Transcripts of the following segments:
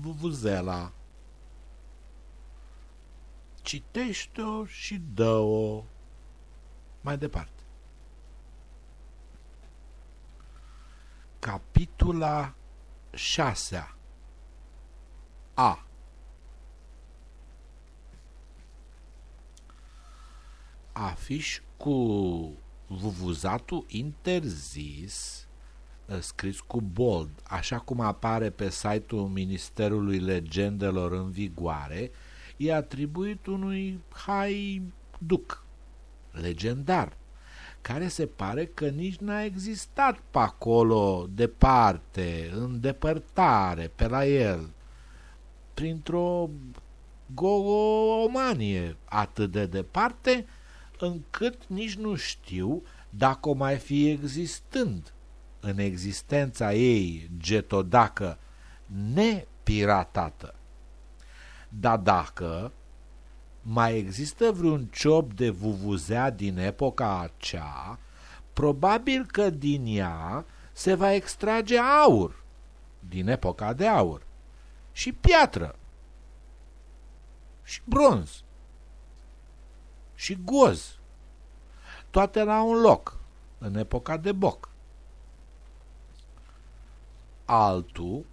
vuvuzela. Citește-o și dă-o mai departe. Capitula 6 A Afiș cu vuvuzatul interzis scris cu bold, așa cum apare pe site-ul Ministerului Legendelor în vigoare, e atribuit unui hai duc legendar, care se pare că nici n-a existat pe acolo, departe, în depărtare, pe la el, printr-o gogomanie atât de departe, încât nici nu știu dacă o mai fi existând în existența ei getodacă nepiratată. Dar dacă mai există vreun ciop de vuvuzea din epoca acea, probabil că din ea se va extrage aur, din epoca de aur, și piatră, și bronz, și goz, toate la un loc, în epoca de boc. Altul,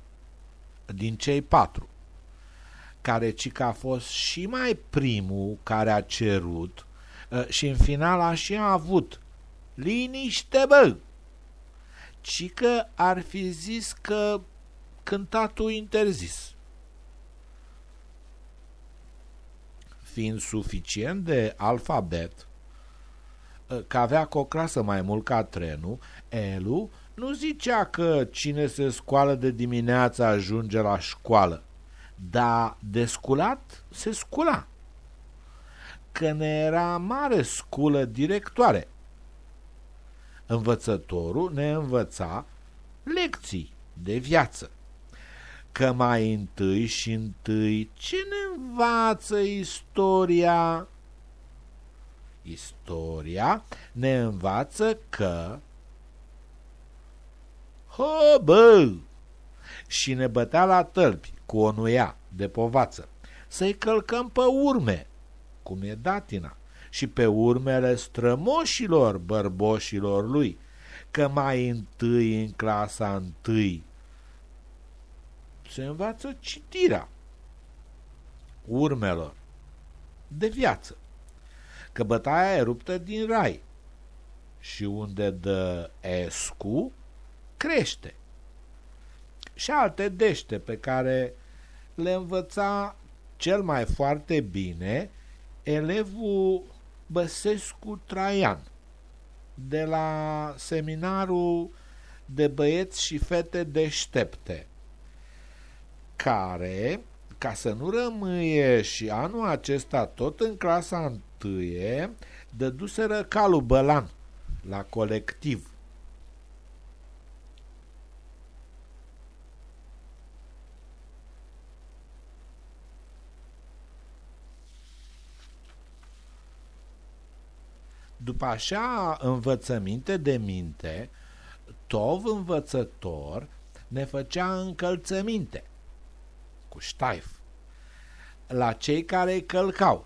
din cei patru, care ci că a fost și mai primul care a cerut ă, și în final a și a avut liniște, bă! Ci că ar fi zis că cântatul interzis. Fiind suficient de alfabet, ă, că avea cocrasă mai mult ca trenul, Elu nu zicea că cine se scoală de dimineață ajunge la școală, dar de sculat se scula. Că ne era mare sculă directoare. Învățătorul ne învăța lecții de viață. Că mai întâi și întâi ce ne învață istoria? Istoria ne învață că Hă, bă! Și ne bătea la tălpi cu o nuia de povață, să-i călcăm pe urme, cum e datina, și pe urmele strămoșilor bărboșilor lui, că mai întâi în clasa întâi. Se învață citirea urmelor de viață, că bătaia e ruptă din rai. Și unde dă escu crește. Și alte dește pe care le învăța cel mai foarte bine elevul Băsescu Traian de la seminarul de băieți și fete deștepte care, ca să nu rămâie și anul acesta tot în clasa întâie, dăduseră calul bălan la colectiv După așa învățăminte de minte, Tov învățător ne făcea încălțăminte cu ștaif la cei care călcau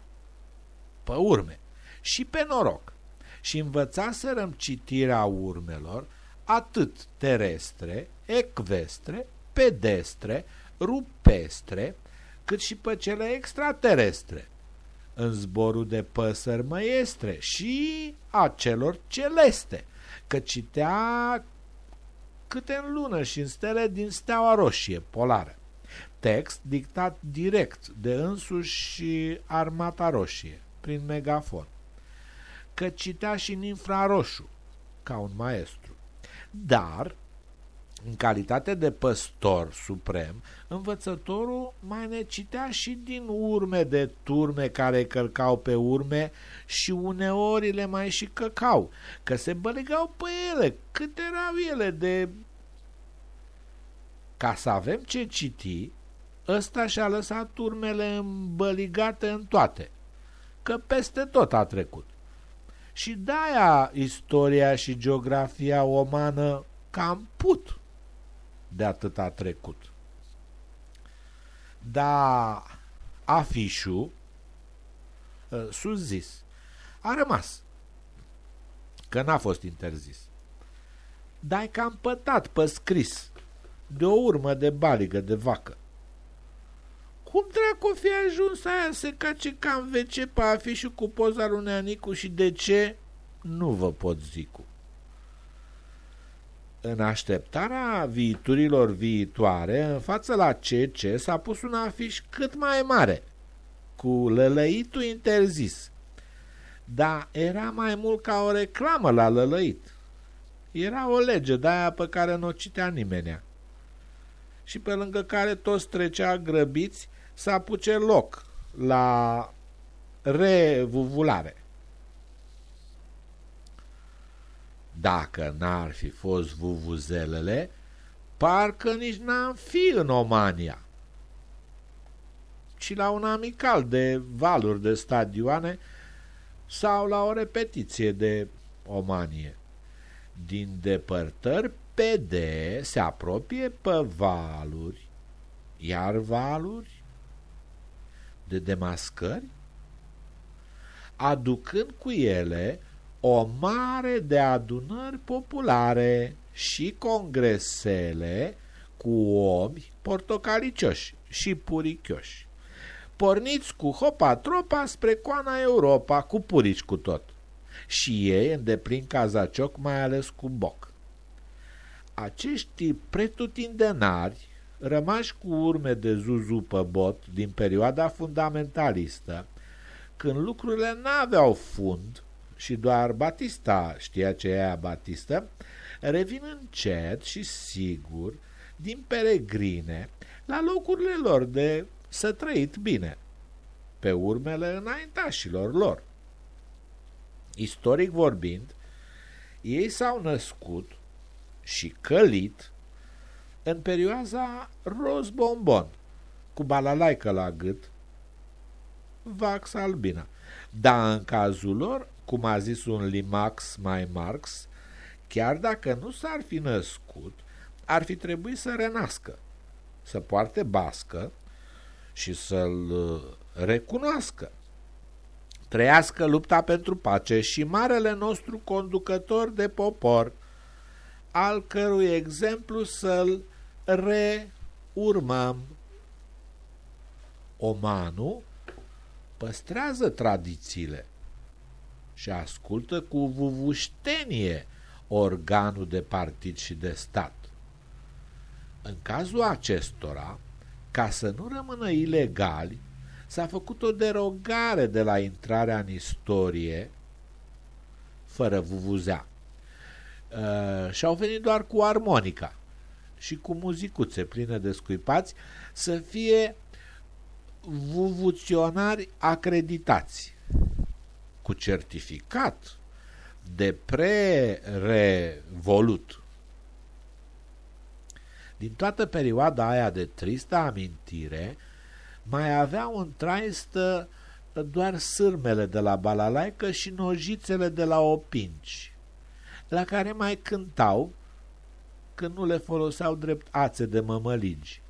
pe urme și pe noroc și învățaserăm citirea urmelor atât terestre, ecvestre, pedestre, rupestre, cât și pe cele extraterestre în zborul de păsări măiestre și a celor celeste, că citea câte în lună și în stele din steaua roșie polară. Text dictat direct de însuși armata roșie, prin megafon. Că citea și în infraroșu, ca un maestru. Dar în calitate de păstor suprem, învățătorul mai ne citea și din urme de turme care călcau pe urme și uneori le mai și căcau, că se bălegau pe ele, cât erau ele de... Ca să avem ce citi, ăsta și-a lăsat urmele îmbăligate în toate, că peste tot a trecut. Și de-aia istoria și geografia omană cam put de atât a trecut. dar afișul, uh, sus zis, a rămas, că n-a fost interzis. Dar e cam pătat pe scris, de o urmă de baligă de vacă. Cum dracu fi ajuns aia să cace cam WC pe afișul cu poza lui Neanicu și de ce? Nu vă pot zicu. În așteptarea viiturilor viitoare, în față la CC s-a pus un afiș cât mai mare, cu lălăitul interzis. Dar era mai mult ca o reclamă la lălăit. Era o lege de aia pe care nu o citea nimenea și pe lângă care toți trecea grăbiți să apuce loc la revuvulare. Dacă n-ar fi fost vuvuzelele, parcă nici n-am fi în Omania, ci la un amical de valuri de stadioane sau la o repetiție de Omanie. Din depărtări, PD se apropie pe valuri, iar valuri? De demascări, aducând cu ele o mare de adunări populare și congresele cu omi portocalicioși și purichioși. Porniți cu hopa tropa spre coana Europa, cu purici cu tot. Și ei îndeplin cazacioc, mai ales cu boc. Acești pretutindenari, rămași cu urme de zuzu pe bot din perioada fundamentalistă, când lucrurile n-aveau fund, și doar Batista știa ce e Batista, revin încet și sigur din peregrine la locurile lor de să trăit bine, pe urmele înaintașilor lor. Istoric vorbind, ei s-au născut și călit în perioada roz bombon, cu balalaică la gât, vax albina. Dar în cazul lor cum a zis un Limax mai Marx, chiar dacă nu s-ar fi născut, ar fi trebuit să renască, să poarte bască și să-l uh, recunoască. Trăiască lupta pentru pace și marele nostru conducător de popor, al cărui exemplu să-l reurmăm. Omanul păstrează tradițiile, și ascultă cu vuvuștenie organul de partid și de stat. În cazul acestora, ca să nu rămână ilegali, s-a făcut o derogare de la intrarea în istorie fără vuvuzea. Uh, și au venit doar cu armonica și cu muzicuțe pline de scuipați să fie vuvuționari acreditați cu certificat de pre-revolut. Din toată perioada aia de tristă amintire, mai aveau în traistă doar sârmele de la balalaică și nojițele de la opinci, la care mai cântau când nu le foloseau drept ațe de mămăligi,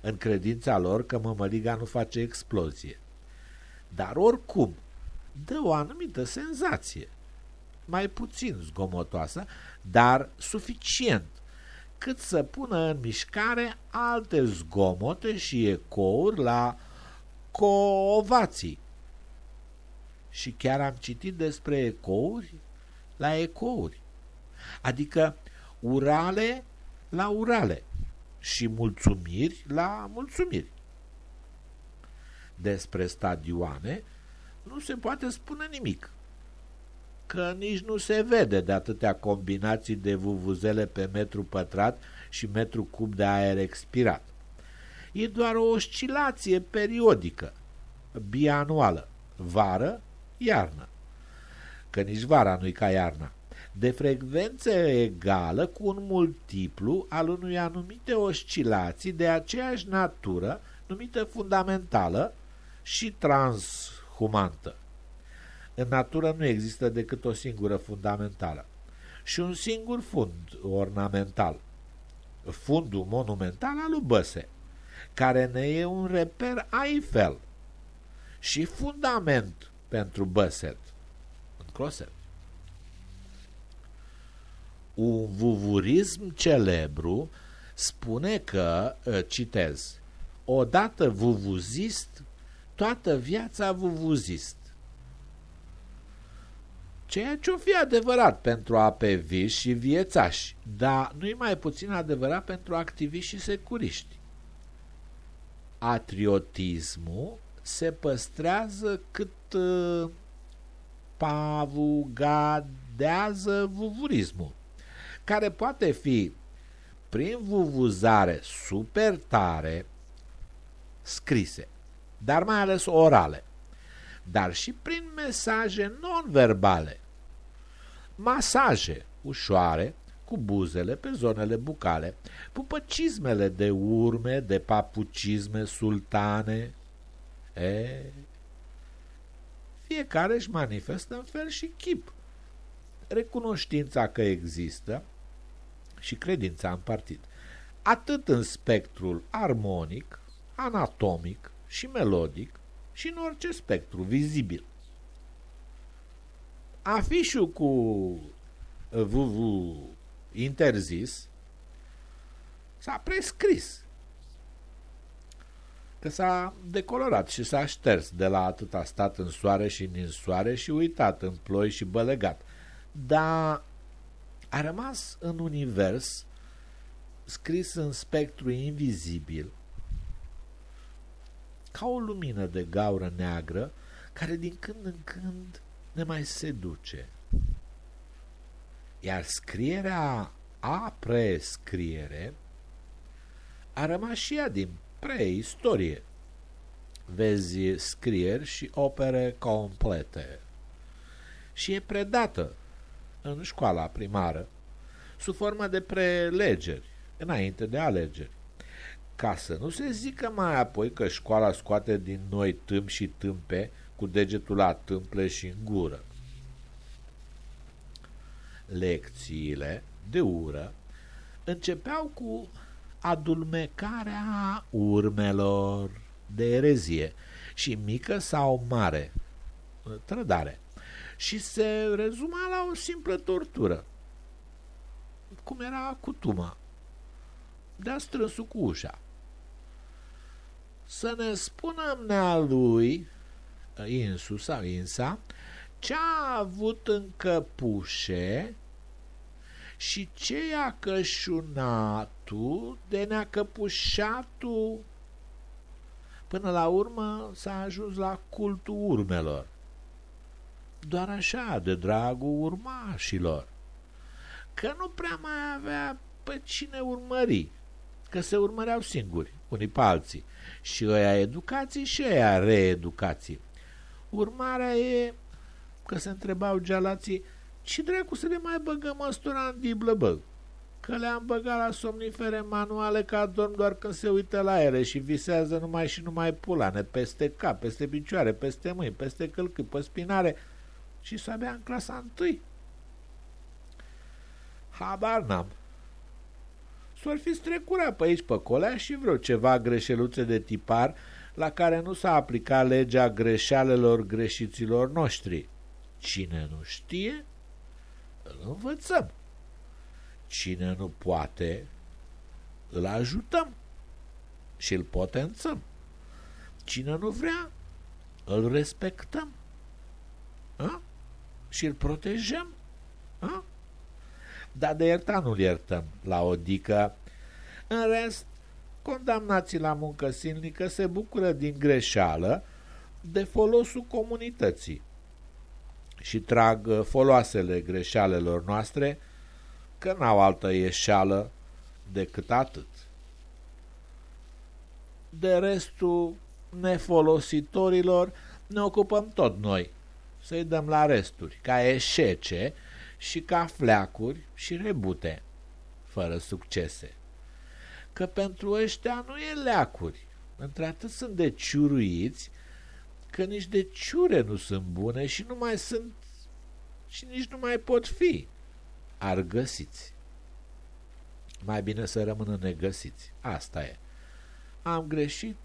în credința lor că mămăliga nu face explozie. Dar oricum, dă o anumită senzație, mai puțin zgomotoasă, dar suficient, cât să pună în mișcare alte zgomote și ecouri la coovații. Și chiar am citit despre ecouri la ecouri, adică urale la urale și mulțumiri la mulțumiri. Despre stadioane nu se poate spune nimic, că nici nu se vede de atâtea combinații de vuvuzele pe metru pătrat și metru cub de aer expirat. E doar o oscilație periodică, bianuală, vară, iarnă. Că nici vara nu-i ca iarna de frecvență egală cu un multiplu al unui anumite oscilații de aceeași natură, numită fundamentală și trans humantă. În natură nu există decât o singură fundamentală și un singur fund ornamental, fundul monumental al lui Băse, care ne e un reper Eiffel și fundament pentru Băset în Closet. Un vuvurism celebru spune că, ă, citez, odată vuvuzist, toată viața vuvuzist. Ceea ce o fi adevărat pentru apeviști și viețași, dar nu-i mai puțin adevărat pentru activiști și securiști. Atriotismul se păstrează cât uh, pavugadează vuvurismul, care poate fi prin vuvuzare super tare scrise, dar mai ales orale, dar și prin mesaje non-verbale, masaje ușoare cu buzele pe zonele bucale, pupăcismele de urme, de papucisme sultane. E, fiecare își manifestă în fel și chip. Recunoștința că există și credința în partid, atât în spectrul armonic, anatomic și melodic, și în orice spectru vizibil. Afișul cu VV interzis s-a prescris că s-a decolorat și s-a șters de la atâta stat în soare și în soare și uitat în ploi și bălegat. Dar a rămas în univers scris în spectru invizibil ca o lumină de gaură neagră care din când în când ne mai seduce. Iar scrierea a prescriere a rămas și ea din preistorie. Vezi scrieri și opere complete. Și e predată în școala primară sub formă de prelegeri, înainte de alegeri ca să nu se zică mai apoi că școala scoate din noi tâmp și tâmpe cu degetul la tâmple și în gură. Lecțiile de ură începeau cu adulmecarea urmelor de erezie și mică sau mare trădare și se rezuma la o simplă tortură, cum era cutuma, de-a strânsul cu ușa să ne spună nea lui, Insu sau Insa, ce a avut în căpușe și ce i-a cășunatul de ne-a căpușatul. Până la urmă s-a ajuns la cultul urmelor. Doar așa, de dragul urmașilor. Că nu prea mai avea pe cine urmări, că se urmăreau singuri, unii pe alții și ăia educații și ăia reeducații. Urmarea e că se întrebau gealații ce dracu să le mai băgăm măstura în diblă, bă? Că le-am băgat la somnifere manuale ca dorm doar când se uită la ele și visează numai și numai pulane, peste cap, peste picioare, peste mâini, peste călcâi, pe spinare și să abia în clasa întâi. Habar n-am s-ar fi strecurat pe aici pe colea și vreo ceva greșeluțe de tipar la care nu s-a aplicat legea greșealelor greșiților noștri. Cine nu știe, îl învățăm. Cine nu poate, îl ajutăm și îl potențăm. Cine nu vrea, îl respectăm a? și îl protejăm. A? Dar de iertat nu-l iertăm la odică. În rest, condamnații la muncă silnică se bucură din greșeală de folosul comunității și trag foloasele greșealelor noastre că n-au altă ieșeală decât atât. De restul nefolositorilor ne ocupăm tot noi, să-i dăm la resturi, ca eșece, și ca fleacuri și rebute, fără succese. Că pentru ăștia nu e leacuri, într-atât sunt de ciuruiți, că nici de ciure nu sunt bune și nu mai sunt și nici nu mai pot fi ar găsiți. Mai bine să rămână negăsiți. Asta e. am greșit,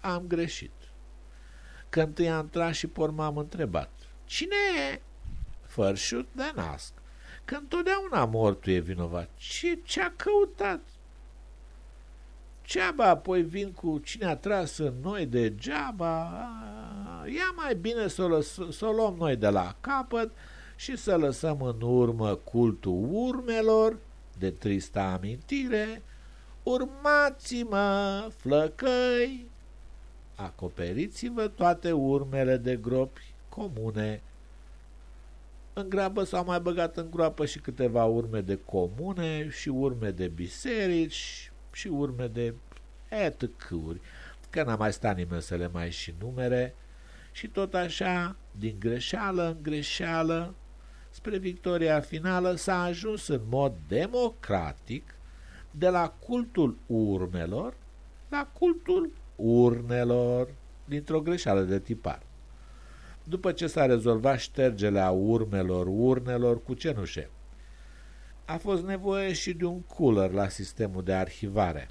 am greșit. Că întâi am tras și por m-am întrebat, cine e? Fărșut de nasc, că întotdeauna mortul e vinovat. Ce, ce-a căutat? Ceaba apoi vin cu cine a tras în noi degeaba, ia mai bine să o, să o luăm noi de la capăt și să lăsăm în urmă cultul urmelor de tristă amintire, urmați-mă, flăcăi, acoperiți-vă toate urmele de gropi comune. În grabă s-au mai băgat în groapă și câteva urme de comune și urme de biserici și urme de etcuri, că n-a mai stat nimeni să le mai și numere, și tot așa, din greșeală în greșeală, spre victoria finală s-a ajuns în mod democratic de la cultul urmelor la cultul urnelor dintr-o greșeală de tipar. După ce s-a rezolvat ștergerea urmelor urnelor cu cenușe, a fost nevoie și de un cooler la sistemul de arhivare.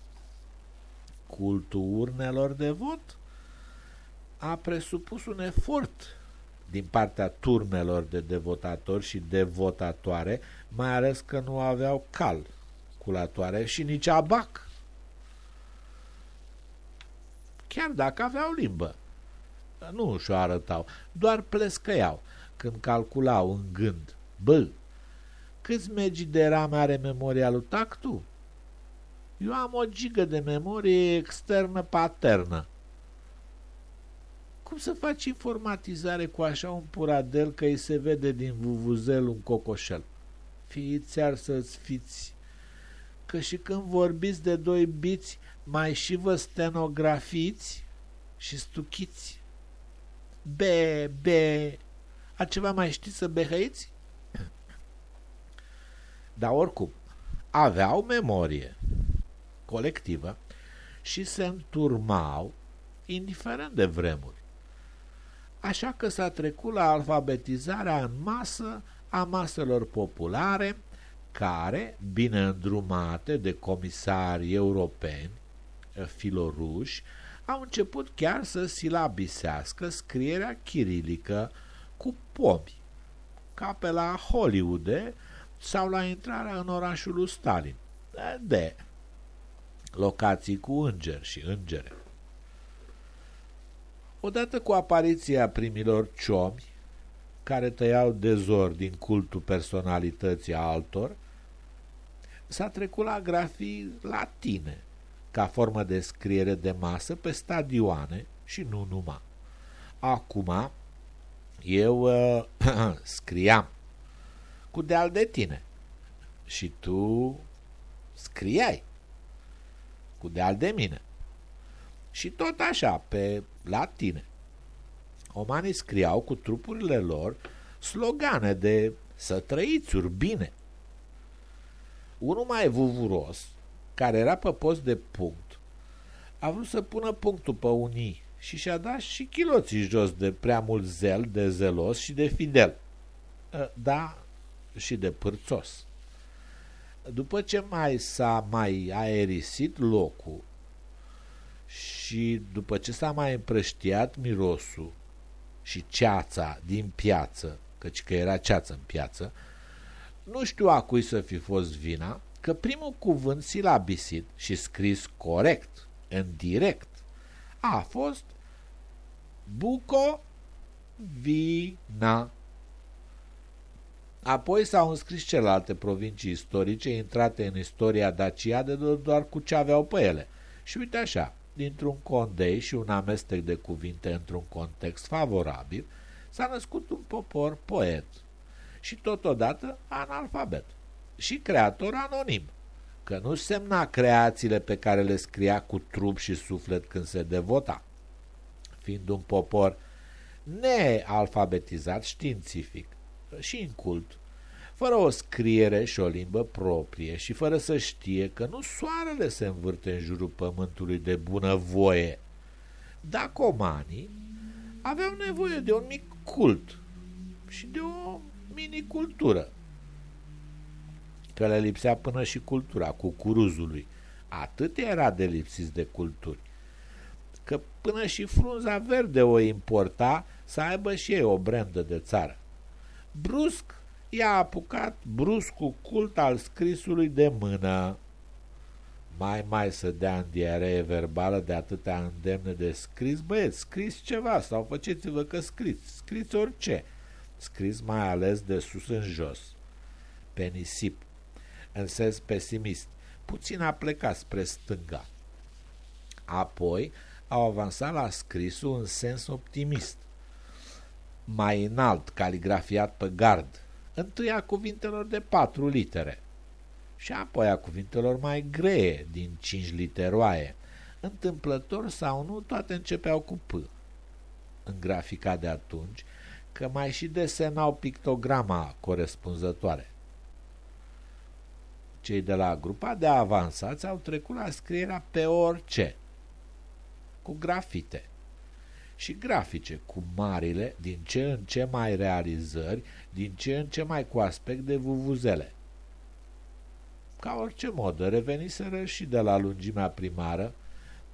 Cultul urnelor de vot a presupus un efort din partea turmelor de devotatori și devotatoare, mai ales că nu aveau cal culatoare și nici abac. Chiar dacă aveau limbă. Nu și-o arătau, doar plescăiau când calculau în gând. Bă, câți megi de RAM are memoria lui Tactu? Eu am o gigă de memorie externă paternă. Cum să faci informatizare cu așa un puradel că îi se vede din vuvuzel un cocoșel? Fiți ar să-ți fiți că și când vorbiți de doi biți, mai și vă stenografiți și stuchiți. Be, be, altceva mai știți să behăiți? Dar oricum, aveau memorie colectivă și se înturmau indiferent de vremuri. Așa că s-a trecut la alfabetizarea în masă a maselor populare, care, bine îndrumate de comisari europeni, filoruși, au început chiar să silabisească scrierea chirilică cu pomi, ca pe la Hollywood sau la intrarea în orașul lui Stalin, de locații cu îngeri și îngere. Odată cu apariția primilor ciomi, care tăiau dezor din cultul personalității altor, s-a trecut la grafii latine, ca formă de scriere de masă pe stadioane și nu numai. Acum, eu uh, scriam cu deal de tine și tu scriai cu deal de mine. Și tot așa, pe latine. Omanii scriau cu trupurile lor slogane de să trăiți bine. Unul mai vuvuros, care era pe post de punct, a vrut să pună punctul pe unii și și-a dat și chiloții jos de prea mult zel, de zelos și de fidel. Ă, da, și de pârțos. După ce mai s-a mai aerisit locul și după ce s-a mai împrăștiat mirosul și ceața din piață, căci că era ceață în piață, nu știu a cui să fi fost vina, că primul cuvânt silabisit și scris corect, în direct, a fost Bucovina. Apoi s-au înscris celelalte provincii istorice intrate în istoria Dacia doar cu ce aveau pe ele. Și uite așa, dintr-un condei și un amestec de cuvinte într-un context favorabil, s-a născut un popor poet și totodată analfabet și creator anonim, că nu semna creațiile pe care le scria cu trup și suflet când se devota. Fiind un popor nealfabetizat științific și incult, fără o scriere și o limbă proprie și fără să știe că nu soarele se învârte în jurul pământului de bună voie. Dacomanii aveau nevoie de un mic cult și de o mini-cultură, că le lipsea până și cultura cucuruzului. Atât era de lipsiți de culturi. că până și frunza verde o importa să aibă și ei o brandă de țară. Brusc i-a apucat bruscul cult al scrisului de mână. Mai mai să dea în diaree verbală de atâtea îndemne de scris, băieți, scris ceva sau faceți-vă că scriți, scriți orice, scris mai ales de sus în jos, pe nisip, în sens pesimist, puțin a plecat spre stânga. Apoi au avansat la scrisul în sens optimist, mai înalt, caligrafiat pe gard, întâi a cuvintelor de patru litere și apoi a cuvintelor mai gree, din cinci literoaie. Întâmplător sau nu, toate începeau cu P. În grafica de atunci, că mai și desenau pictograma corespunzătoare. Cei de la grupa de avansați au trecut la scrierea pe orice, cu grafite și grafice cu marile, din ce în ce mai realizări, din ce în ce mai cu aspect de vuvuzele. Ca orice modă, reveniseră și de la lungimea primară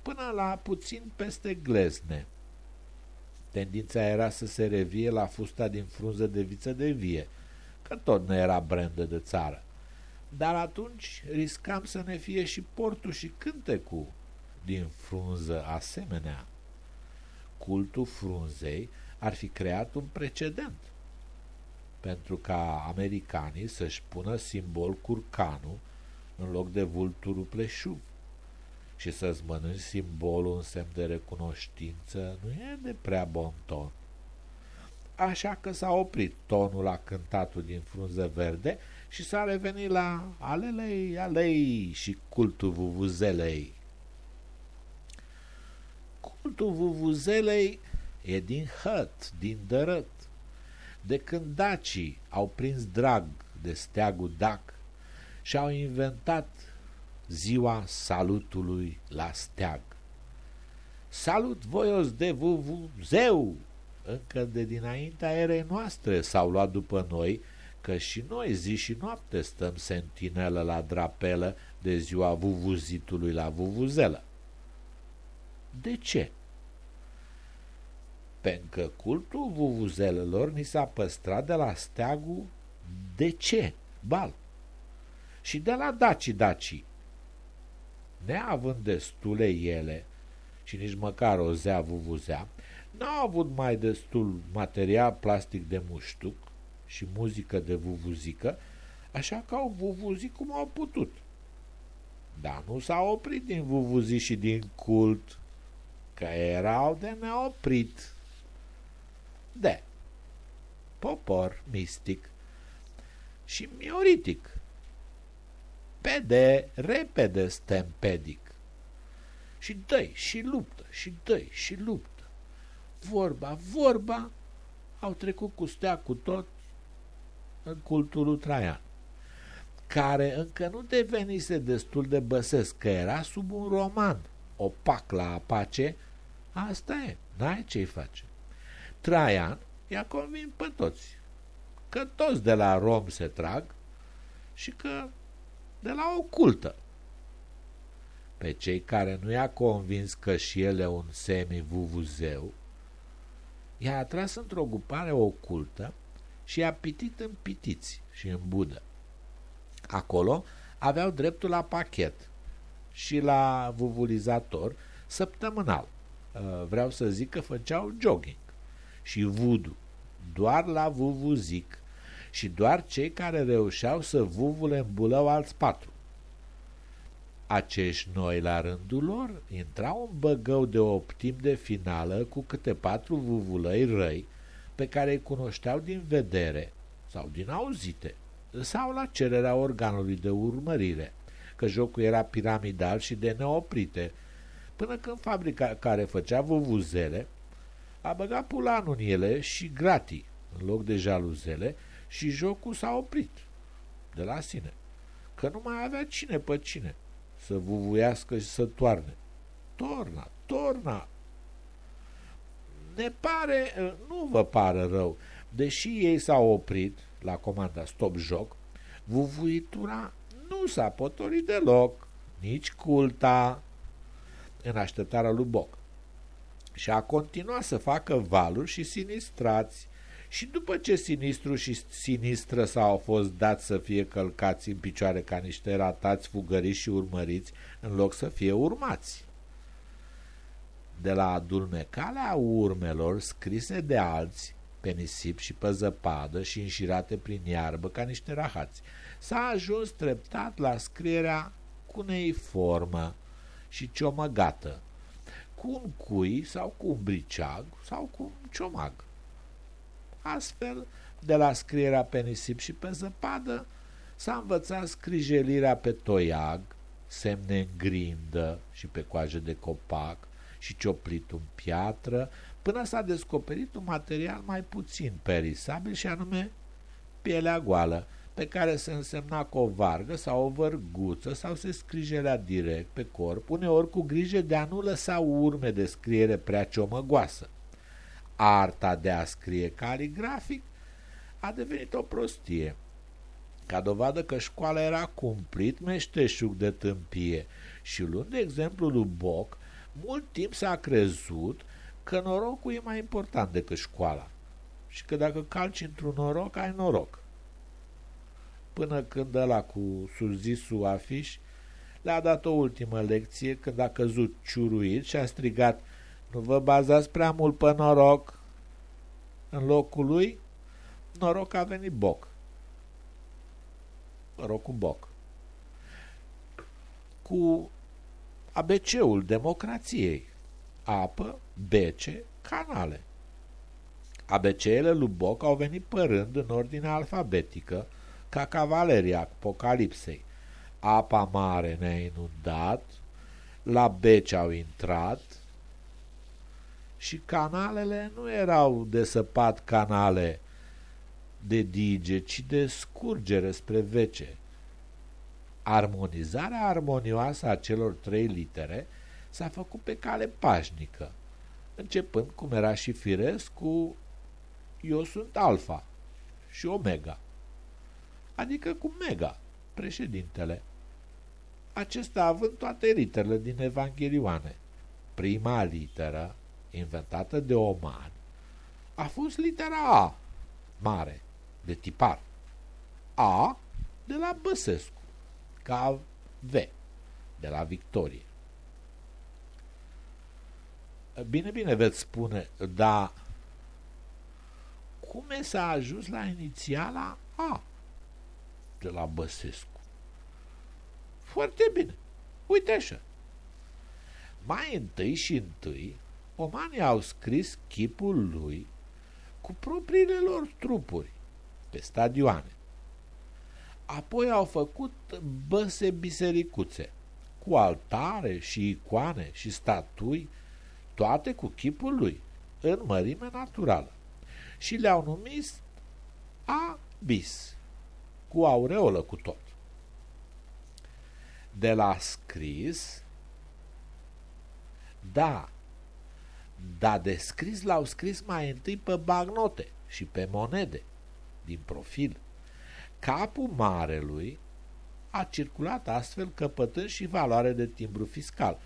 până la puțin peste glezne. Tendința era să se revie la fusta din frunză de viță de vie, că tot nu era brandă de țară. Dar atunci riscam să ne fie și portul și cântecul din frunză asemenea. Cultul frunzei ar fi creat un precedent pentru ca americanii să-și pună simbol curcanul în loc de vulturul pleșuv și să-ți mănânci simbolul în semn de recunoștință nu e de prea bon ton. Așa că s-a oprit tonul la cântatul din frunză verde și s-a revenit la alelei, alei și cultul vuvuzelei. Cultul vuvuzelei e din hăt, din dărăt. De când dacii au prins drag de steagul dac și au inventat ziua salutului la steag. Salut voios de vuvuzeu! Încă de dinaintea erei noastre s-au luat după noi, că și noi zi și noapte stăm sentinelă la drapelă de ziua vuvuzitului la vuvuzelă. De ce? Pentru că cultul vuvuzelelor ni s-a păstrat de la steagul de ce? Bal. Și de la daci-daci. Neavând destule ele și nici măcar o zea vuvuzea, n-au avut mai destul material plastic de muștuc și muzică de vuvuzică, așa că au vuvuzit cum au putut. Dar nu s-au oprit din vuvuzi și din cult, că erau de neoprit. De popor mistic și mioritic, pe de repede stempedic. Și dăi și luptă, și dăi și luptă. Vorba, vorba, au trecut cu stea cu tot în cultul Traian, care încă nu devenise destul de băsesc, că era sub un roman opac la apace, asta e, n-ai ce-i face. Traian i-a convins pe toți, că toți de la Rom se trag și că de la o cultă. Pe cei care nu i-a convins că și el e un semi-vuvuzeu, i-a atras într-o gupare ocultă și i-a pitit în pitiți și în budă. Acolo aveau dreptul la pachet și la vuvulizator săptămânal. Uh, vreau să zic că făceau jogging și vudu, doar la vuvuzic și doar cei care reușeau să vuvule în bulău alți patru. Acești noi, la rândul lor, intrau în băgău de optim de finală cu câte patru vuvulăi răi, pe care îi cunoșteau din vedere sau din auzite, sau la cererea organului de urmărire, că jocul era piramidal și de neoprite, până când fabrica care făcea vuvuzele a băgat pulanul în ele și gratii, în loc de jaluzele, și jocul s-a oprit de la sine, că nu mai avea cine pe cine să vuvuiască și să toarne. Torna, torna! Ne pare, nu vă pare rău, deși ei s-au oprit la comanda stop joc, vuvuitura nu s-a potolit deloc, nici culta, în așteptarea lui Boc. și a continuat să facă valuri și sinistrați. Și după ce sinistru și sinistră s-au fost dați să fie călcați în picioare ca niște ratați fugăriți și urmăriți, în loc să fie urmați. De la adulmecalea urmelor scrise de alții, pe nisip și pe zăpadă și înșirate prin iarbă ca niște rahați, s-a ajuns treptat la scrierea cuneiformă și ciomăgată, cu un cui sau cu un briceag sau cu un ciomag. Astfel, de la scrierea pe nisip și pe zăpadă, s-a învățat scrijelirea pe toiag, semne în grindă și pe coajă de copac și cioplit în piatră, până s-a descoperit un material mai puțin perisabil și anume pielea goală, pe care se însemna cu o vargă sau o vărguță sau se scrijelea direct pe corp, uneori cu grijă de a nu lăsa urme de scriere prea ciomăgoasă. Arta de a scrie caligrafic a devenit o prostie. Ca dovadă că școala era cumplit meșteșug de tâmpie și luând de exemplu lui Boc, mult timp s-a crezut că norocul e mai important decât școala și că dacă calci într-un noroc, ai noroc până când ăla cu surzisul afiș le-a dat o ultimă lecție când a căzut ciuruit și a strigat Nu vă bazați prea mult pe noroc. În locul lui, noroc a venit boc. Norocul boc. Cu ABC-ul democrației. Apă, bece, canale. ABC-ele lui Boc au venit părând în ordine alfabetică, ca cavaleria apocalipsei. Apa mare ne-a inundat, la beci au intrat și canalele nu erau de săpat canale de dige, ci de scurgere spre vece. Armonizarea armonioasă a celor trei litere s-a făcut pe cale pașnică, începând, cum era și firesc, cu eu sunt alfa și omega adică cu Mega, președintele. Acesta având toate literele din Evanghelioane. Prima literă, inventată de Oman, a fost litera A, mare, de tipar. A de la Băsescu, ca V, de la Victorie. Bine, bine veți spune, dar cum e s-a ajuns la inițiala A? de la Băsescu. Foarte bine. Uite așa. Mai întâi și întâi, omanii au scris chipul lui cu propriile lor trupuri pe stadioane. Apoi au făcut băse bisericuțe cu altare și icoane și statui, toate cu chipul lui, în mărime naturală. Și le-au numit Abis cu aureolă cu tot. De la scris, da, dar de scris l-au scris mai întâi pe bagnote și pe monede, din profil. Capul marelui a circulat astfel căpătând și valoare de timbru fiscal,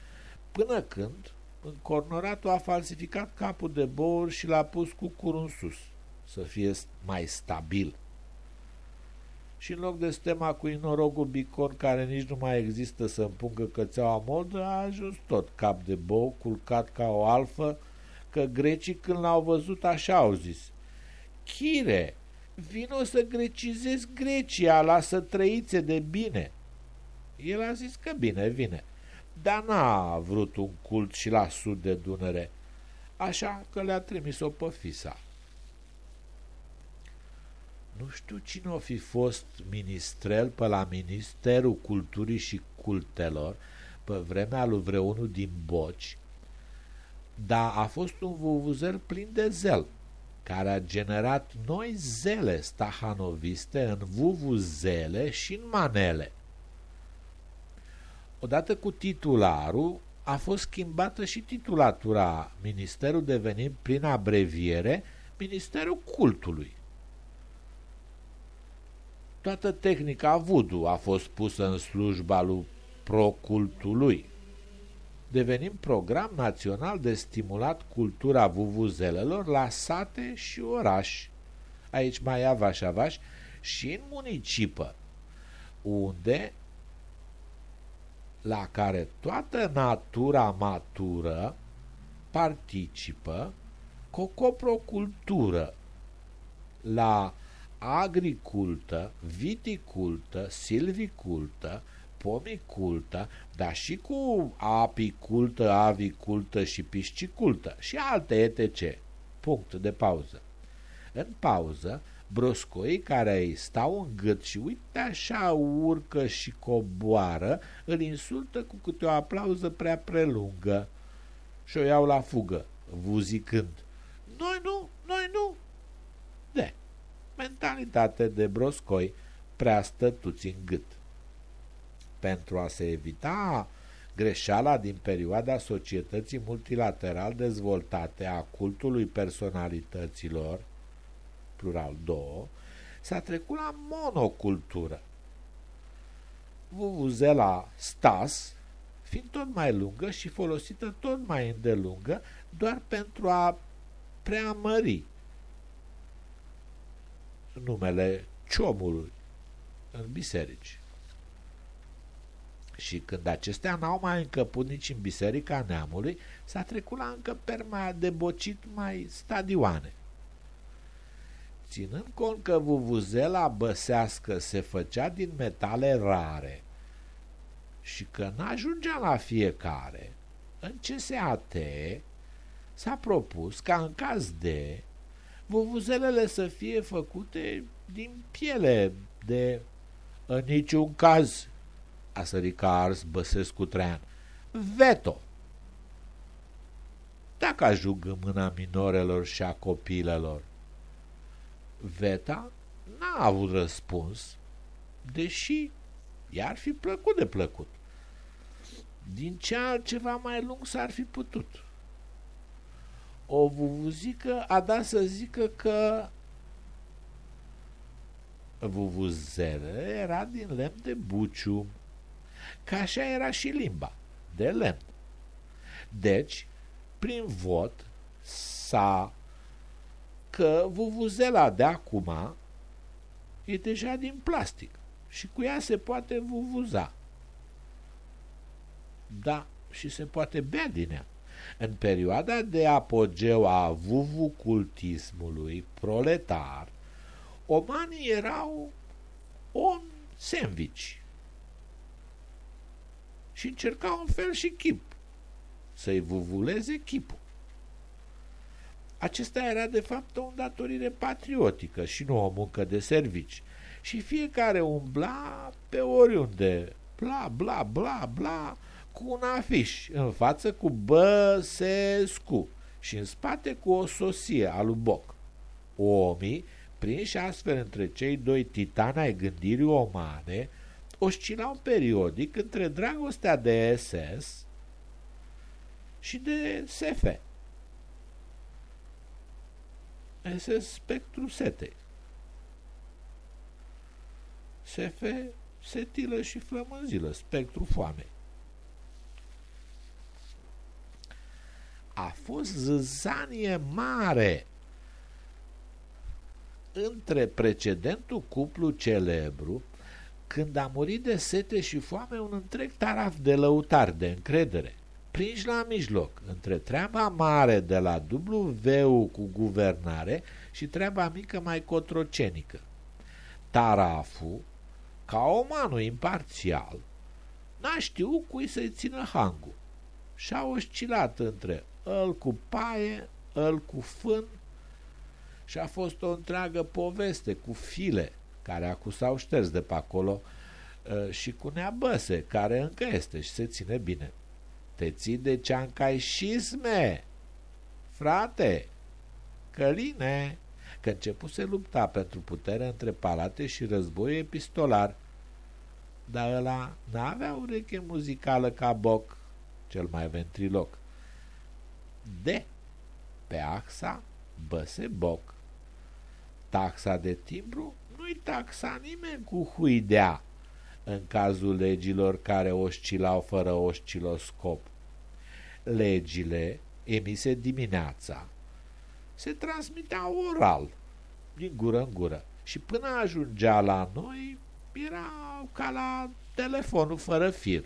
până când încornoratul a falsificat capul de bor și l-a pus cu curul sus, să fie mai stabil. Și în loc de stema cu inorogul bicor care nici nu mai există să împungă cățeaua moldă, a ajuns tot cap de bou, culcat ca o alfă, că grecii când l-au văzut așa au zis Chire, vino să grecizezi Grecia, lasă trăițe de bine. El a zis că bine, vine, dar n-a vrut un cult și la sud de Dunăre, așa că le-a trimis-o pe fisa. Nu știu cine o fi fost ministrel pe la Ministerul Culturii și Cultelor pe vremea lui vreunul din Boci, dar a fost un vuvuzel plin de zel, care a generat noi zele stahanoviste în vuvuzele și în manele. Odată cu titularul, a fost schimbată și titulatura, ministerul devenind prin abreviere Ministerul Cultului. Toată tehnica voodoo a fost pusă în slujba lui procultului. Devenim program național de stimulat cultura vuvuzelelor la sate și oraș. Aici mai avaș avaș și în municipă, unde la care toată natura matură participă cu o coprocultură la agricultă, viticultă, silvicultă, pomicultă, dar și cu apicultă, avicultă și piscicultă și alte etc. Punct de pauză. În pauză, broscoii care îi stau în gât și uite așa urcă și coboară, îl insultă cu câte o aplauză prea prelungă și o iau la fugă, vuzicând. Noi nu, noi nu. De, mentalitate de broscoi prea stătuți în gât. Pentru a se evita greșeala din perioada societății multilateral dezvoltate a cultului personalităților, plural două, s-a trecut la monocultură. Vuvuzela Stas, fiind tot mai lungă și folosită tot mai îndelungă, doar pentru a preamări numele ciomului în biserici. Și când acestea n-au mai încăput nici în biserica neamului, s-a trecut la încăperi mai debocit mai stadioane. Ținând cont că vuvuzela băsească se făcea din metale rare și că n-ajungea la fiecare, în CSAT s-a propus ca în caz de vuvuzelele să fie făcute din piele de în niciun caz a sărit ca ars Băsescu Traian. Veto! Dacă ajung în mâna minorelor și a copilelor, Veta n-a avut răspuns, deși i-ar fi plăcut de plăcut. Din ce altceva mai lung s-ar fi putut. O vuvuzică a dat să zică că vuvuzele era din lemn de buciu, că așa era și limba, de lemn. Deci, prin vot s-a că vuvuzela de acum e deja din plastic și cu ea se poate vuvuza. Da, și se poate bea din ea. În perioada de apogeu a vuvucultismului proletar, omanii erau un sandwich și încercau un fel și chip să-i vuvuleze chipul. Acesta era de fapt o îndatorire patriotică și nu o muncă de servici. Și fiecare umbla pe oriunde, bla, bla, bla, bla, cu un afiș în față cu Băsescu și în spate cu o sosie a lui Boc. Omii, prinși astfel între cei doi titani ai gândirii omane, oscilau periodic între dragostea de SS și de SF. Este spectru setei. SF, setilă și flămânzilă, spectru foamei. A fost zăzanie mare între precedentul cuplu celebru, când a murit de sete și foame un întreg taraf de lăutari de încredere prinși la mijloc între treaba mare de la W cu guvernare și treaba mică mai cotrocenică. Tarafu, ca omanul imparțial, n-a știut cui să-i țină hangul și a oscilat între îl cu paie, îl cu fân și a fost o întreagă poveste cu file care acu s-au șters de pe acolo ă, și cu neabăse care încă este și se ține bine. Te ții de ceancaișisme, frate, căline, că începuse lupta pentru putere între palate și război epistolar. Dar ăla n-avea ureche muzicală ca boc, cel mai ventriloc. De, pe axa, băse boc. Taxa de timbru nu-i taxa nimeni cu huidea în cazul legilor care oscilau fără osciloscop. legile emise dimineața se transmiteau oral, din gură în gură. Și până ajungea la noi, era ca la telefonul fără fir.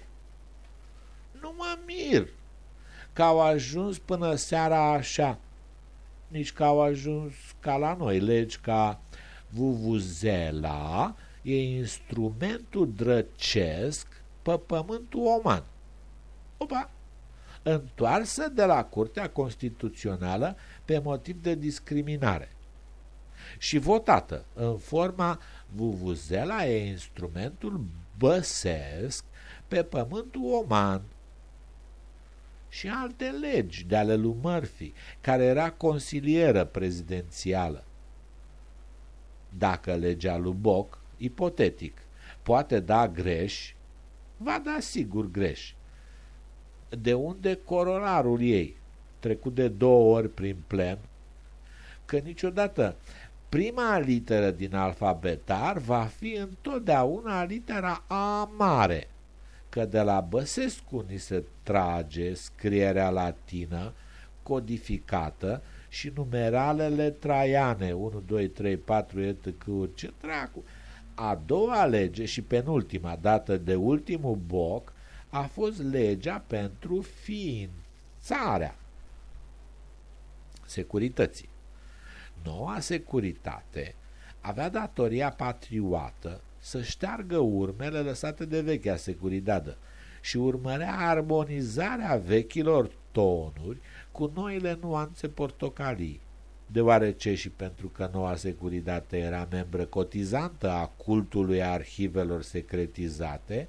Nu mă mir că au ajuns până seara așa, nici că au ajuns ca la noi, legi ca Vuvuzela e instrumentul drăcesc pe pământul oman. Opa! Întoarsă de la Curtea Constituțională pe motiv de discriminare și votată în forma Vuvuzela e instrumentul băsesc pe pământul oman și alte legi de ale lui Murphy, care era consilieră prezidențială. Dacă legea lui Boc, ipotetic, poate da greș, va da sigur greș. De unde corolarul ei, trecut de două ori prin plen, că niciodată prima literă din alfabetar va fi întotdeauna litera A mare, că de la Băsescu ni se trage scrierea latină codificată și numeralele traiane 1, 2, 3, 4, etc. ce dracu. A doua lege și penultima dată de ultimul boc a fost legea pentru ființarea securității. Noua securitate avea datoria patriotă să șteargă urmele lăsate de vechea securitate și urmărea armonizarea vechilor tonuri cu noile nuanțe portocalii, deoarece și pentru că noua securitate era membră cotizantă a cultului arhivelor secretizate,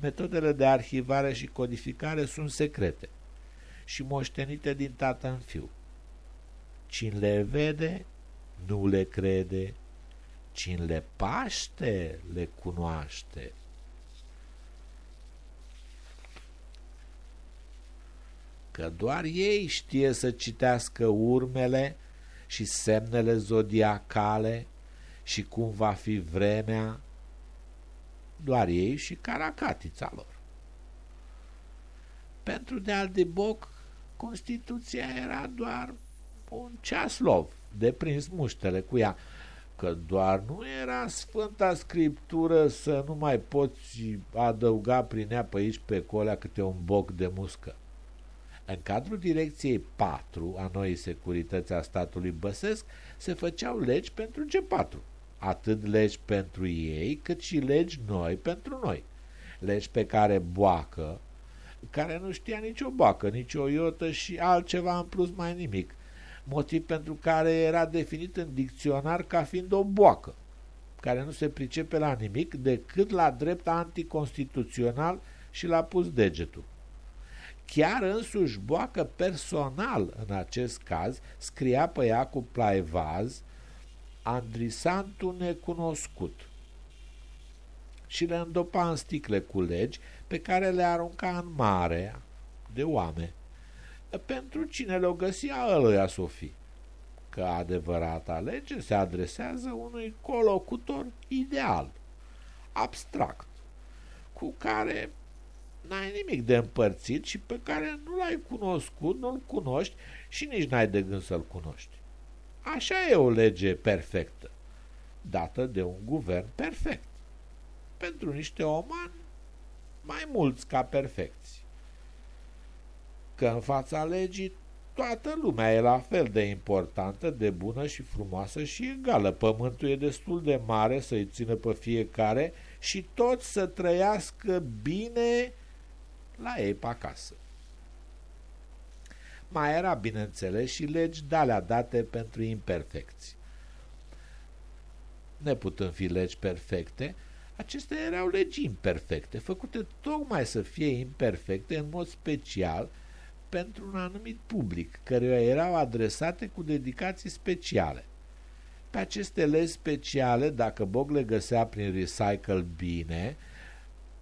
metodele de arhivare și codificare sunt secrete și moștenite din tată în fiu. Cine le vede, nu le crede, cine le paște, le cunoaște. Că doar ei știe să citească urmele și semnele zodiacale și cum va fi vremea, doar ei și caracatița lor. Pentru de de boc, Constituția era doar un ceaslov de prins muștele cu ea, că doar nu era Sfânta Scriptură să nu mai poți adăuga prin ea pe aici pe colea câte un boc de muscă. În cadrul direcției 4 a noii securități a statului Băsesc se făceau legi pentru G4, atât legi pentru ei, cât și legi noi pentru noi. Legi pe care boacă, care nu știa nicio boacă, nici o iotă și altceva în plus mai nimic, motiv pentru care era definit în dicționar ca fiind o boacă, care nu se pricepe la nimic decât la drept anticonstituțional și l-a pus degetul. Chiar însuși boacă personal în acest caz scria pe ea cu plaivaz Andrisantul necunoscut și le îndopa în sticle cu legi pe care le arunca în mare de oameni pentru cine le-o găsia ălăia să o fi. Că adevărata lege se adresează unui colocutor ideal, abstract, cu care n-ai nimic de împărțit și pe care nu l-ai cunoscut, nu-l cunoști și nici n-ai de gând să-l cunoști. Așa e o lege perfectă, dată de un guvern perfect. Pentru niște omani mai mulți ca perfecți că în fața legii toată lumea e la fel de importantă, de bună și frumoasă și egală. Pământul e destul de mare să-i țină pe fiecare și toți să trăiască bine la ei pe acasă. Mai era, bineînțeles, și legi de alea date pentru imperfecți. Neputând fi legi perfecte, acestea erau legi imperfecte, făcute tocmai să fie imperfecte în mod special – pentru un anumit public, căruia erau adresate cu dedicații speciale. Pe aceste legi speciale, dacă Bog le găsea prin recycle bine,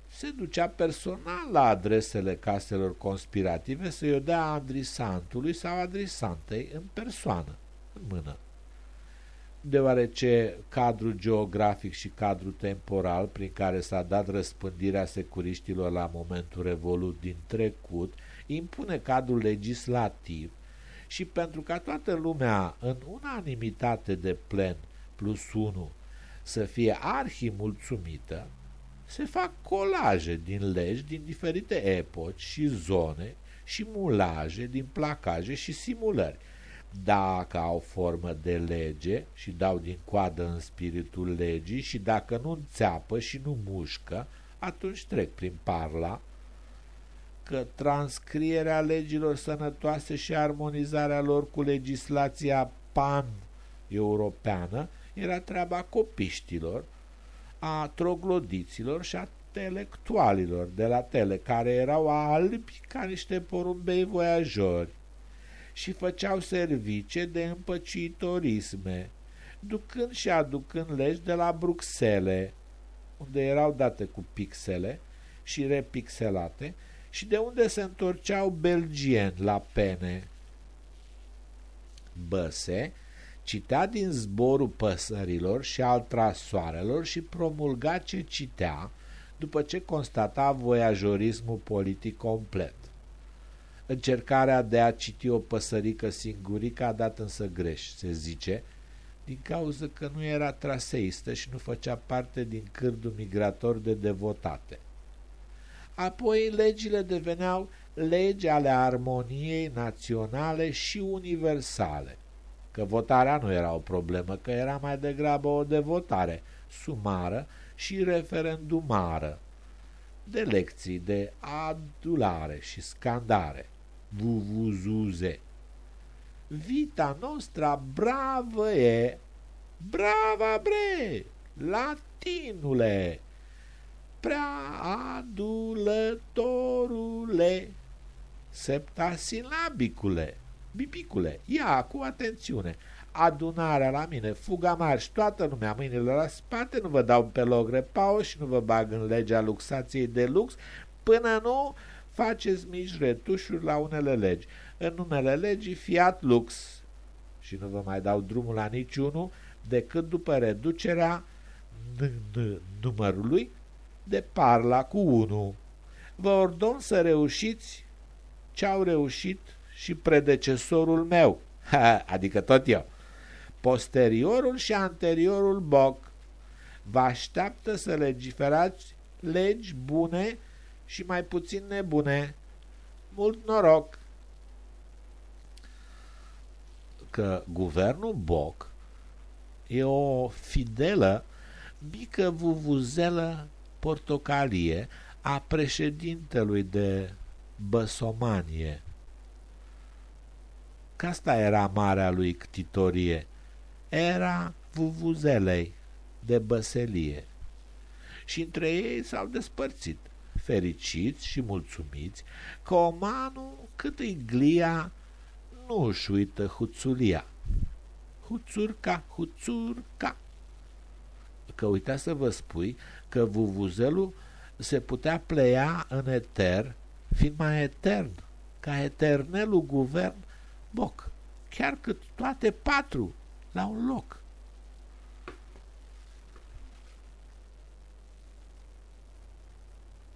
se ducea personal la adresele caselor conspirative să-i o dea adrisantului sau adrisantei în persoană, în mână. Deoarece cadrul geografic și cadrul temporal prin care s-a dat răspândirea securiștilor la momentul revolut din trecut impune cadrul legislativ și pentru ca toată lumea în unanimitate de plen plus 1 să fie arhimulțumită, se fac colaje din legi din diferite epoci și zone și mulaje din placaje și simulări. Dacă au formă de lege și dau din coadă în spiritul legii și dacă nu înțeapă și nu mușcă, atunci trec prin parla că transcrierea legilor sănătoase și armonizarea lor cu legislația pan-europeană era treaba copiștilor, a troglodiților și a intelectualilor de la tele, care erau albi ca niște porumbei voiajori și făceau service de împăcitorisme, ducând și aducând legi de la Bruxelles, unde erau date cu pixele și repixelate, și de unde se întorceau belgieni la pene. Băse citea din zborul păsărilor și al trasoarelor și promulga ce citea, după ce constata voiajorismul politic complet. Încercarea de a citi o păsărică singurică a dat însă greș, se zice, din cauza că nu era traseistă și nu făcea parte din cârdul migrator de devotate. Apoi legile deveneau legi ale armoniei naționale și universale, că votarea nu era o problemă, că era mai degrabă o devotare sumară și referendumară, de lecții de adulare și scandare, vuvuzuze. Vita nostra bravă e, brava bre, latinule, prea adulătorule, septasilabicule, bibicule, ia cu atențiune, adunarea la mine, fuga mari și toată lumea mâinile la spate, nu vă dau pe loc repau și nu vă bag în legea luxației de lux, până nu faceți mici retușuri la unele legi. În numele legii fiat lux și nu vă mai dau drumul la niciunul decât după reducerea numărului de parla cu unul. Vă ordon să reușiți ce au reușit și predecesorul meu, adică tot eu posteriorul și anteriorul boc. Vă așteaptă să legiferați legi bune și mai puțin nebune. Mult noroc! Că guvernul Boc e o fidelă mică vuvuzelă portocalie a președintelui de Băsomanie. Că asta era marea lui ctitorie – era vuvuzelei de băselie și între ei s-au despărțit, fericiți și mulțumiți că omanul cât îi glia nu își uită huțulia. Huțurca, huțurca. Că uita să vă spui că vuvuzelul se putea pleia în eter, fiind mai etern, ca eternelul guvern Boc, chiar cât toate patru la un loc.